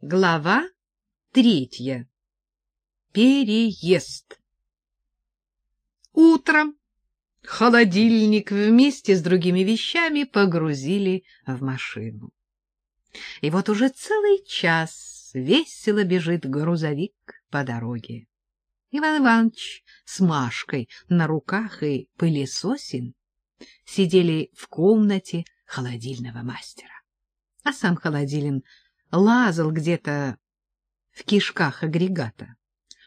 Глава третья. Переезд. Утром холодильник вместе с другими вещами погрузили в машину. И вот уже целый час весело бежит грузовик по дороге. Иван Иванович с Машкой на руках и пылесосин сидели в комнате холодильного мастера. А сам холодилин лазал где-то в кишках агрегата,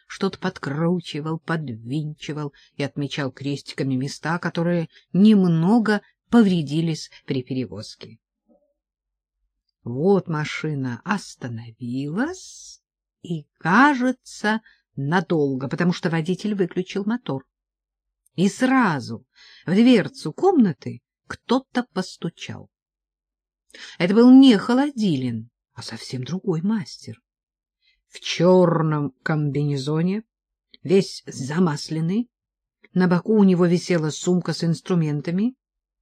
что-то подкручивал, подвинчивал и отмечал крестиками места, которые немного повредились при перевозке. Вот машина остановилась и, кажется, надолго, потому что водитель выключил мотор. И сразу в дверцу комнаты кто-то постучал. Это был не Холодилин, а совсем другой мастер. В черном комбинезоне, весь замасленный, на боку у него висела сумка с инструментами.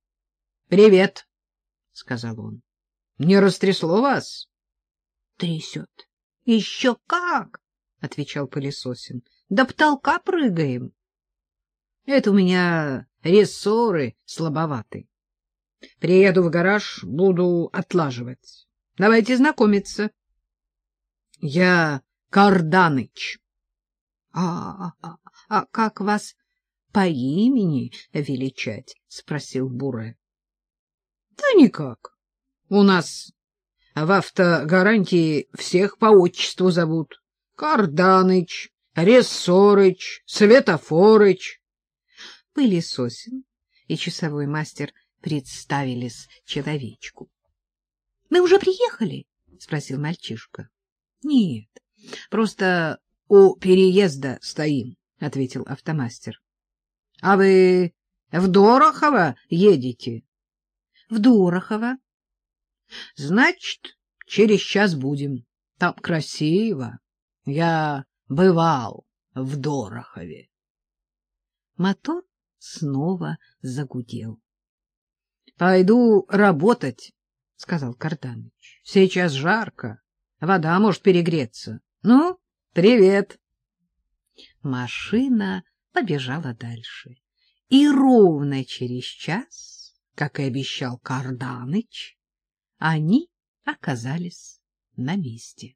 — Привет, — сказал он. — Не растрясло вас? — Трясет. — Еще как, — отвечал пылесосин. — До потолка прыгаем. — Это у меня рессоры слабоваты. Приеду в гараж, буду отлаживать. Давайте знакомиться. Я Карданыч. А, а, а как вас по имени величать? спросил Буре. Да никак. У нас в автогарантии всех по отчеству зовут. Карданыч, Рессорыч, Светофорыч. Пылесосин и часовой мастер представились человечку. — Мы уже приехали? — спросил мальчишка. — Нет, просто у переезда стоим, — ответил автомастер. — А вы в Дорохово едете? — В Дорохово. — Значит, через час будем. Там красиво. Я бывал в Дорохове. Мотор снова загудел. — Пойду работать, — сказал Картаныч. — Сейчас жарко. Вода может перегреться. Ну, привет. Машина побежала дальше. И ровно через час, как и обещал Карданыч, они оказались на месте.